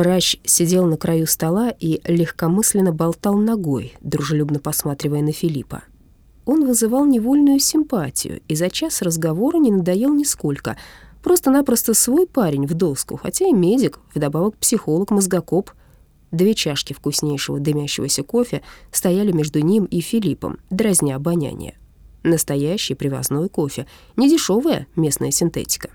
Врач сидел на краю стола и легкомысленно болтал ногой, дружелюбно посматривая на Филиппа. Он вызывал невольную симпатию и за час разговора не надоел нисколько. Просто-напросто свой парень в доску, хотя и медик, вдобавок психолог-мозгокоп. Две чашки вкуснейшего дымящегося кофе стояли между ним и Филиппом, дразня обоняние. Настоящий привозной кофе, недешевая местная синтетика.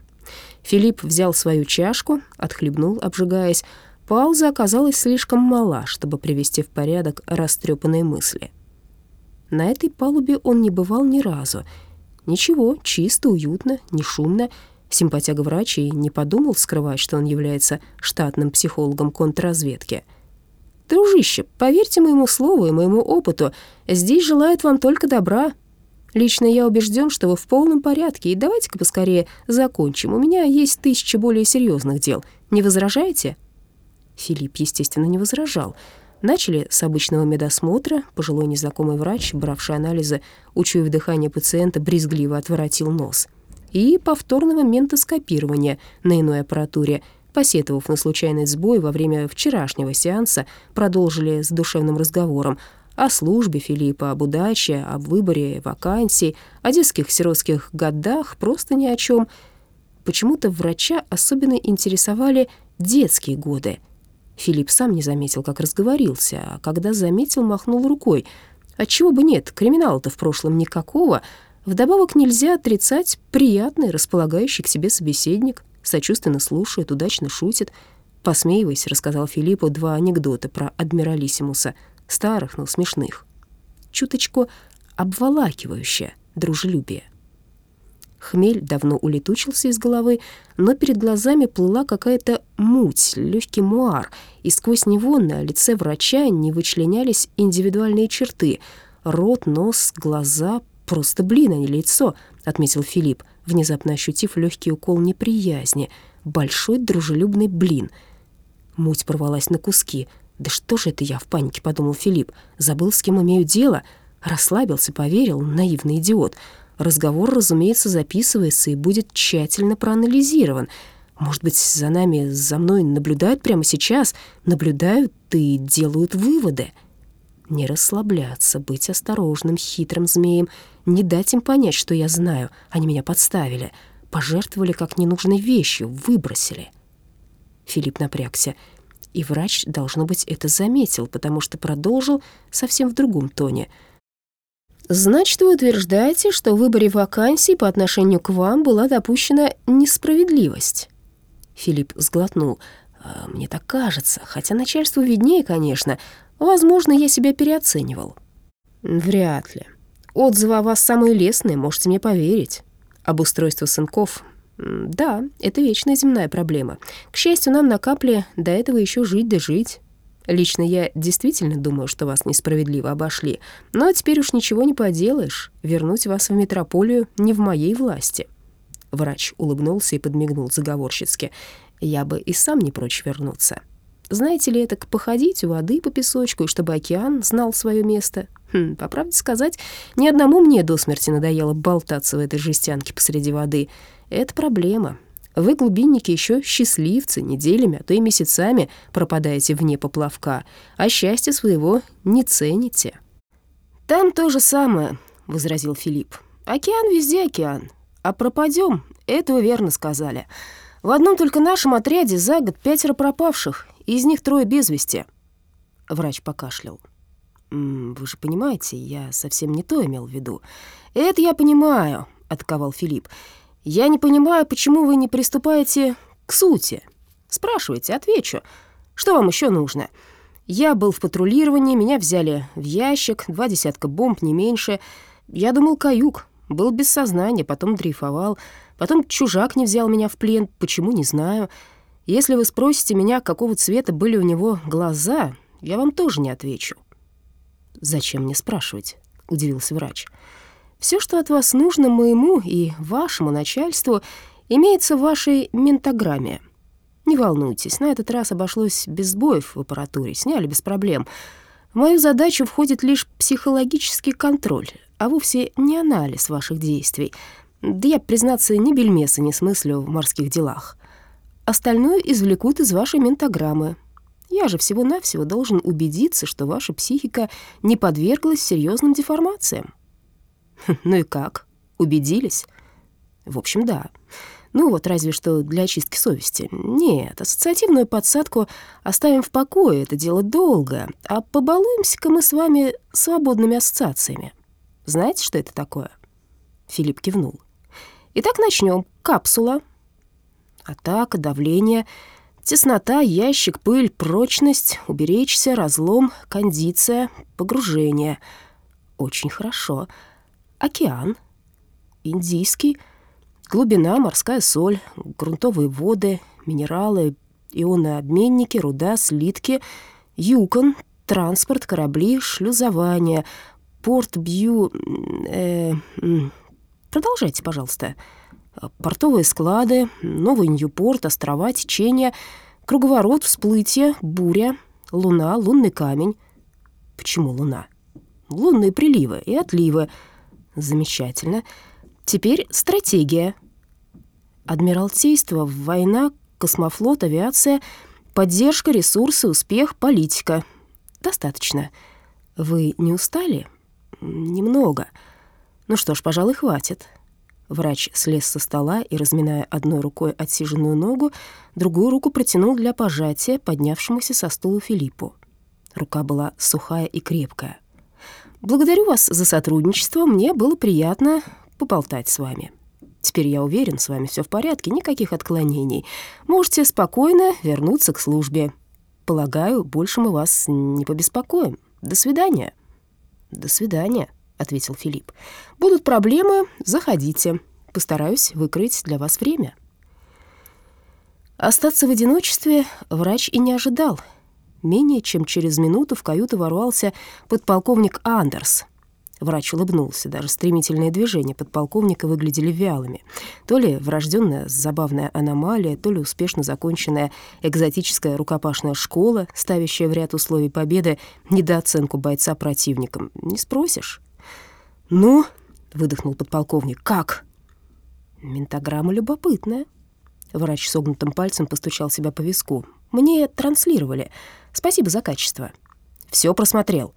Филипп взял свою чашку, отхлебнул, обжигаясь. Пауза оказалась слишком мала, чтобы привести в порядок растрепанные мысли. На этой палубе он не бывал ни разу. Ничего, чисто, уютно, не шумно. Симпатяга-врач и не подумал скрывать, что он является штатным психологом контрразведки. «Дружище, поверьте моему слову и моему опыту, здесь желают вам только добра», Лично я убежден, что вы в полном порядке, и давайте-ка поскорее закончим. У меня есть тысяча более серьезных дел. Не возражаете?» Филипп, естественно, не возражал. Начали с обычного медосмотра. Пожилой незнакомый врач, бравший анализы, учуяв дыхание пациента, брезгливо отворотил нос. И повторного ментоскопирования на иной аппаратуре. Посетовав на случайный сбой во время вчерашнего сеанса, продолжили с душевным разговором — о службе Филиппа, об удаче, об выборе вакансий, о детских сиротских годах, просто ни о чем. Почему-то врача особенно интересовали детские годы. Филипп сам не заметил, как разговорился, а когда заметил, махнул рукой. Отчего бы нет, криминала-то в прошлом никакого. Вдобавок нельзя отрицать приятный, располагающий к себе собеседник, сочувственно слушает, удачно шутит. Посмеиваясь, рассказал Филиппу два анекдота про адмиралиссимуса — старых, но смешных. Чуточку обволакивающее дружелюбие. Хмель давно улетучился из головы, но перед глазами плыла какая-то муть, легкий муар, и сквозь него на лице врача не вычленялись индивидуальные черты. Рот, нос, глаза — просто блин, а не лицо, — отметил Филипп, внезапно ощутив легкий укол неприязни. Большой дружелюбный блин. Муть порвалась на куски — «Да что же это я в панике?» — подумал Филипп. «Забыл, с кем имею дело?» Расслабился, поверил, наивный идиот. Разговор, разумеется, записывается и будет тщательно проанализирован. Может быть, за нами, за мной наблюдают прямо сейчас, наблюдают и делают выводы. Не расслабляться, быть осторожным, хитрым змеем, не дать им понять, что я знаю, они меня подставили, пожертвовали как ненужной вещью, выбросили. Филипп напрягся — и врач, должно быть, это заметил, потому что продолжил совсем в другом тоне. «Значит, вы утверждаете, что в выборе вакансий по отношению к вам была допущена несправедливость?» Филипп сглотнул. «А, «Мне так кажется, хотя начальству виднее, конечно. Возможно, я себя переоценивал». «Вряд ли. Отзывы о вас самые лестные, можете мне поверить. Обустройство сынков да, это вечная земная проблема. К счастью, нам на капле до этого еще жить да жить. Лично я действительно думаю, что вас несправедливо обошли, но теперь уж ничего не поделаешь. Вернуть вас в метрополию не в моей власти». Врач улыбнулся и подмигнул заговорщицки. «Я бы и сам не прочь вернуться. Знаете ли, это походить у воды по песочку, и чтобы океан знал свое место. Хм, по правде сказать, ни одному мне до смерти надоело болтаться в этой жестянке посреди воды». Это проблема. Вы, глубинники, еще счастливцы, неделями, а то и месяцами пропадаете вне поплавка, а счастье своего не цените. «Там то же самое», — возразил Филипп. «Океан везде океан. А пропадем, это вы верно сказали. В одном только нашем отряде за год пятеро пропавших, из них трое без вести». Врач покашлял. «Вы же понимаете, я совсем не то имел в виду». «Это я понимаю», — отковал Филипп. Я не понимаю, почему вы не приступаете к сути. Спрашивайте, отвечу. Что вам еще нужно? Я был в патрулировании, меня взяли в ящик, два десятка бомб, не меньше. Я думал, каюк. Был без сознания, потом дрейфовал. Потом чужак не взял меня в плен, почему, не знаю. Если вы спросите меня, какого цвета были у него глаза, я вам тоже не отвечу. «Зачем мне спрашивать?» — удивился врач. «Врач». Все, что от вас нужно моему и вашему начальству, имеется в вашей ментограмме. Не волнуйтесь, на этот раз обошлось без сбоев в аппаратуре, сняли без проблем. В мою задачу входит лишь психологический контроль, а вовсе не анализ ваших действий. Да я, признаться, ни бельмеса не смыслю в морских делах. Остальное извлекут из вашей ментограммы. Я же всего-навсего должен убедиться, что ваша психика не подверглась серьезным деформациям». «Ну и как? Убедились?» «В общем, да. Ну вот, разве что для очистки совести. Нет, ассоциативную подсадку оставим в покое, это дело долгое, а побалуемся-ка мы с вами свободными ассоциациями. Знаете, что это такое?» Филипп кивнул. «Итак, начнем. Капсула. Атака, давление, теснота, ящик, пыль, прочность, уберечься, разлом, кондиция, погружение. Очень хорошо. Океан. Индийский. Глубина, морская соль, грунтовые воды, минералы, ионообменники, руда, слитки, юкон, транспорт, корабли, шлюзование, порт, бью... Э, продолжайте, пожалуйста. Портовые склады, Новый Ньюпорт, острова, течения, круговорот, всплытие, буря, луна, лунный камень. Почему луна? Лунные приливы и отливы. Замечательно. Теперь стратегия. Адмиралтейство, война, космофлот, авиация, поддержка, ресурсы, успех, политика. Достаточно. Вы не устали? Немного. Ну что ж, пожалуй, хватит. Врач слез со стола и, разминая одной рукой отсиженную ногу, другую руку протянул для пожатия поднявшемуся со стула Филиппу. Рука была сухая и крепкая. «Благодарю вас за сотрудничество. Мне было приятно поболтать с вами. Теперь я уверен, с вами все в порядке, никаких отклонений. Можете спокойно вернуться к службе. Полагаю, больше мы вас не побеспокоим. До свидания». «До свидания», — ответил Филипп. «Будут проблемы, заходите. Постараюсь выкроить для вас время». Остаться в одиночестве врач и не ожидал. Менее чем через минуту в каюту ворвался подполковник Андерс. Врач улыбнулся, даже стремительные движения подполковника выглядели вялыми. То ли врожденная забавная аномалия, то ли успешно законченная экзотическая рукопашная школа, ставящая в ряд условий победы недооценку бойца противникам. Не спросишь. «Ну?» — выдохнул подполковник. «Как?» «Ментограмма любопытная». Врач согнутым пальцем постучал себя по виску. «Мне транслировали. Спасибо за качество». Все просмотрел.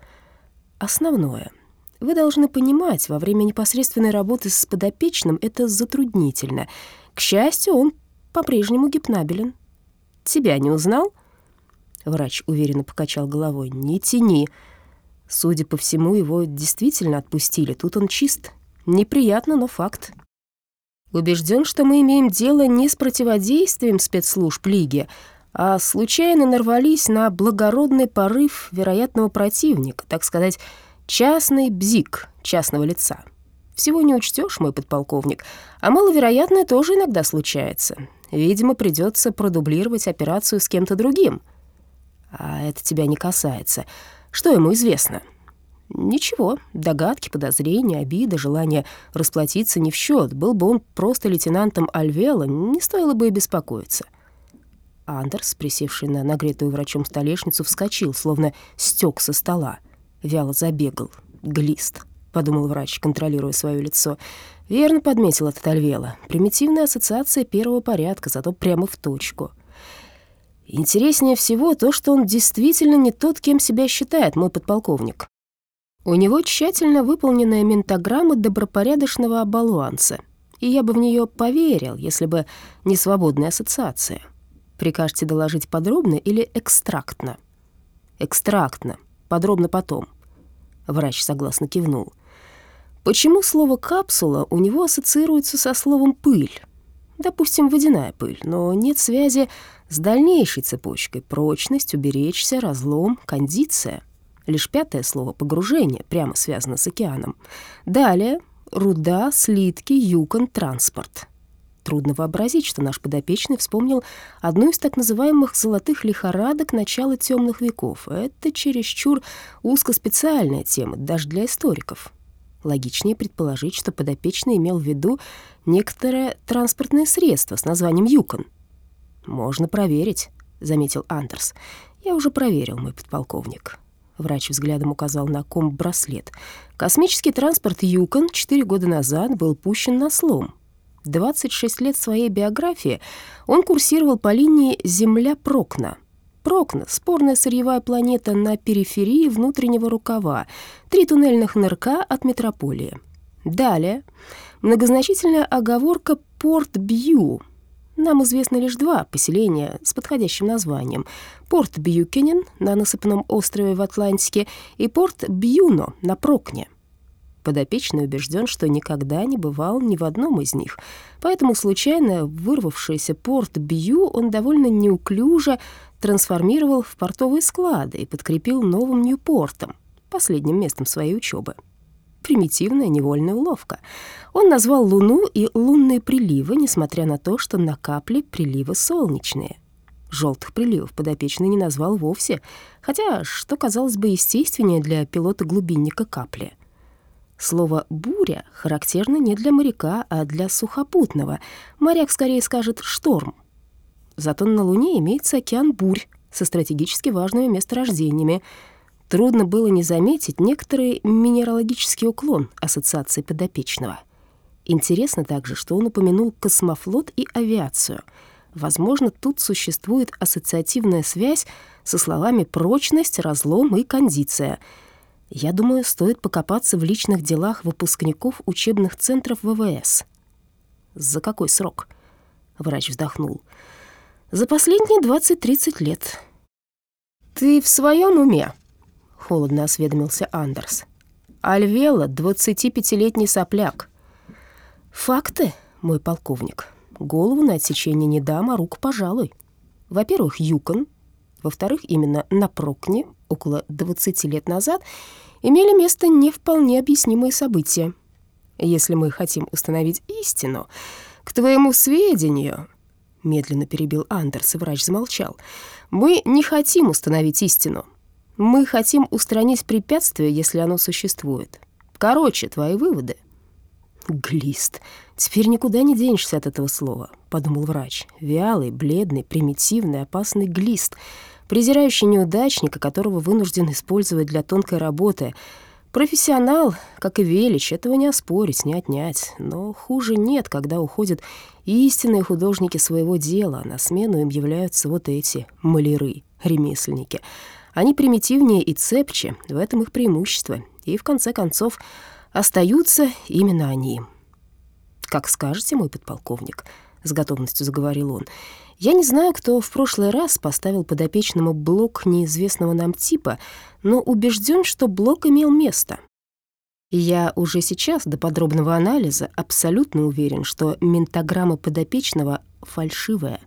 Основное. Вы должны понимать, во время непосредственной работы с подопечным это затруднительно. К счастью, он по-прежнему гипнабелен. Тебя не узнал?» Врач уверенно покачал головой. «Не тяни. Судя по всему, его действительно отпустили. Тут он чист. Неприятно, но факт. Убежден, что мы имеем дело не с противодействием спецслужб Лиги, а случайно нарвались на благородный порыв вероятного противника, так сказать, частный бзик частного лица. Всего не учтешь, мой подполковник, а маловероятное тоже иногда случается. Видимо, придется продублировать операцию с кем-то другим. А это тебя не касается. Что ему известно? Ничего, догадки, подозрения, обида, желание расплатиться не в счет. Был бы он просто лейтенантом Альвела, не стоило бы и беспокоиться. Андерс, присевший на нагретую врачом столешницу, вскочил, словно стек со стола. Вяло забегал. «Глист», — подумал врач, контролируя свое лицо. «Верно подметил этот Альвела. Примитивная ассоциация первого порядка, зато прямо в точку». Интереснее всего то, что он действительно не тот, кем себя считает мой подполковник. У него тщательно выполненная ментограмма добропорядочного оболванца, и я бы в нее поверил, если бы не свободная ассоциация. Прикажете доложить подробно или экстрактно? Экстрактно, подробно потом. Врач согласно кивнул. Почему слово «капсула» у него ассоциируется со словом «пыль»? Допустим, водяная пыль, но нет связи с дальнейшей цепочкой — прочность, уберечься, разлом, кондиция. Лишь пятое слово — погружение, прямо связано с океаном. Далее — руда, слитки, юкон, транспорт. Трудно вообразить, что наш подопечный вспомнил одну из так называемых «золотых лихорадок» начала темных веков. Это чересчур узкоспециальная тема, даже для историков. Логичнее предположить, что подопечный имел в виду некоторое транспортное средство с названием «Юкон». «Можно проверить», — заметил Андерс. «Я уже проверил, мой подполковник». Врач взглядом указал на комб-браслет. «Космический транспорт «Юкон» четыре года назад был пущен на слом. 26 лет своей биографии он курсировал по линии Земля-Прокна. Прокна — спорная сырьевая планета на периферии внутреннего рукава, три туннельных нырка от метрополии. Далее многозначительная оговорка Порт-Бью. Нам известно лишь два поселения с подходящим названием. Порт Бьюкенен на насыпном острове в Атлантике и Порт Бьюно на Прокне. Подопечный убежден, что никогда не бывал ни в одном из них, поэтому случайно вырвавшийся порт Бью он довольно неуклюже трансформировал в портовые склады и подкрепил новым Ньюпортом, последним местом своей учебы. Примитивная невольная уловка. Он назвал Луну и лунные приливы, несмотря на то, что на капле приливы солнечные. Желтых приливов подопечный не назвал вовсе, хотя, что казалось бы естественнее для пилота-глубинника капли. Слово «буря» характерно не для моряка, а для сухопутного. Моряк скорее скажет «шторм». Зато на Луне имеется океан бурь со стратегически важными месторождениями. Трудно было не заметить некоторый минералогический уклон ассоциации подопечного. Интересно также, что он упомянул космофлот и авиацию. Возможно, тут существует ассоциативная связь со словами «прочность», «разлом» и «кондиция». Я думаю, стоит покопаться в личных делах выпускников учебных центров ВВС. «За какой срок?» Врач вздохнул. За последние 20-30 лет. «Ты в своем уме?» — холодно осведомился Андерс. «Альвела — 25-летний сопляк». «Факты, мой полковник. Голову на отсечение не дам, а рук пожалуй. Во-первых, Юкон. Во-вторых, именно на Прокне, около 20 лет назад, имели место не вполне объяснимые события. Если мы хотим установить истину, к твоему сведению, — медленно перебил Андерс, и врач замолчал. «Мы не хотим установить истину. Мы хотим устранить препятствие, если оно существует. Короче, твои выводы». «Глист. Теперь никуда не денешься от этого слова», — подумал врач. «Вялый, бледный, примитивный, опасный глист, презирающий неудачника, которого вынужден использовать для тонкой работы». Профессионал, как и Велич, этого не оспорить, не отнять. Но хуже нет, когда уходят истинные художники своего дела, на смену им являются вот эти маляры, ремесленники. Они примитивнее и цепче, в этом их преимущество. И, в конце концов, остаются именно они. «Как скажете, мой подполковник», — с готовностью заговорил он, — я не знаю, кто в прошлый раз поставил подопечному блок неизвестного нам типа, но убежден, что блок имел место. я уже сейчас до подробного анализа абсолютно уверен, что ментограмма подопечного фальшивая.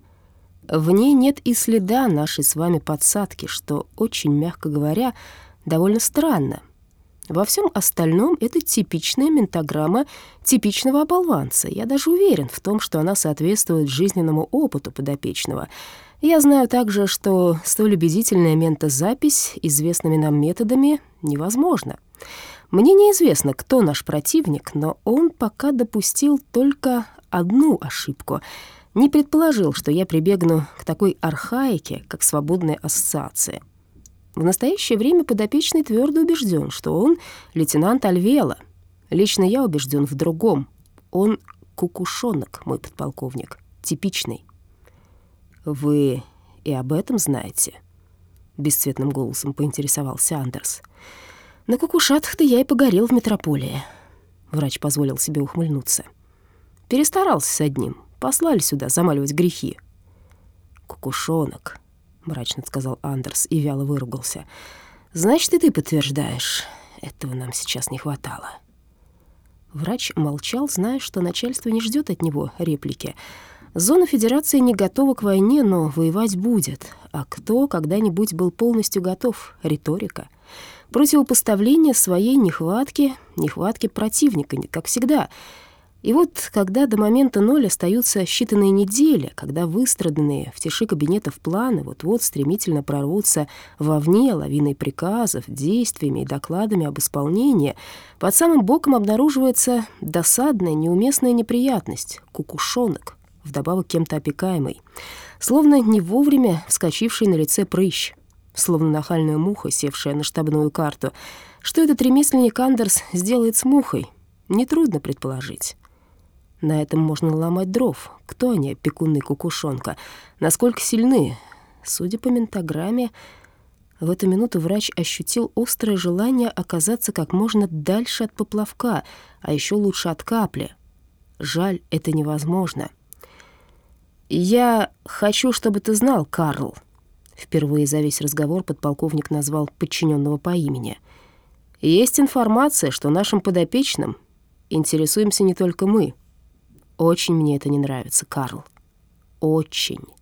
В ней нет и следа нашей с вами подсадки, что, очень мягко говоря, довольно странно — во всем остальном это типичная ментограмма типичного оболванца. Я даже уверен в том, что она соответствует жизненному опыту подопечного. Я знаю также, что столь убедительная ментозапись известными нам методами невозможна. Мне неизвестно, кто наш противник, но он пока допустил только одну ошибку. Не предположил, что я прибегну к такой архаике, как свободная ассоциация. В настоящее время подопечный твердо убежден, что он лейтенант Альвела. Лично я убежден в другом. Он кукушонок, мой подполковник, типичный. «Вы и об этом знаете?» — бесцветным голосом поинтересовался Андерс. «На кукушатах-то я и погорел в метрополии». Врач позволил себе ухмыльнуться. «Перестарался с одним. Послали сюда замаливать грехи». «Кукушонок», — мрачно сказал Андерс и вяло выругался. «Значит, и ты подтверждаешь. Этого нам сейчас не хватало». Врач молчал, зная, что начальство не ждет от него реплики. Зона Федерации не готова к войне, но воевать будет. А кто когда-нибудь был полностью готов? Риторика. Противопоставление своей нехватки, нехватки противника, как всегда — и вот, когда до момента ноль остаются считанные недели, когда выстраданные в тиши кабинетов планы вот-вот стремительно прорвутся вовне лавиной приказов, действиями и докладами об исполнении, под самым боком обнаруживается досадная, неуместная неприятность — кукушонок, вдобавок кем-то опекаемый, словно не вовремя вскочивший на лице прыщ, словно нахальная муха, севшая на штабную карту. Что этот ремесленник Андерс сделает с мухой, нетрудно предположить. На этом можно ломать дров. Кто они, пекуны кукушонка? Насколько сильны? Судя по ментограмме, в эту минуту врач ощутил острое желание оказаться как можно дальше от поплавка, а еще лучше от капли. Жаль, это невозможно. «Я хочу, чтобы ты знал, Карл», — впервые за весь разговор подполковник назвал подчиненного по имени. «Есть информация, что нашим подопечным интересуемся не только мы. Очень мне это не нравится, Карл. Очень».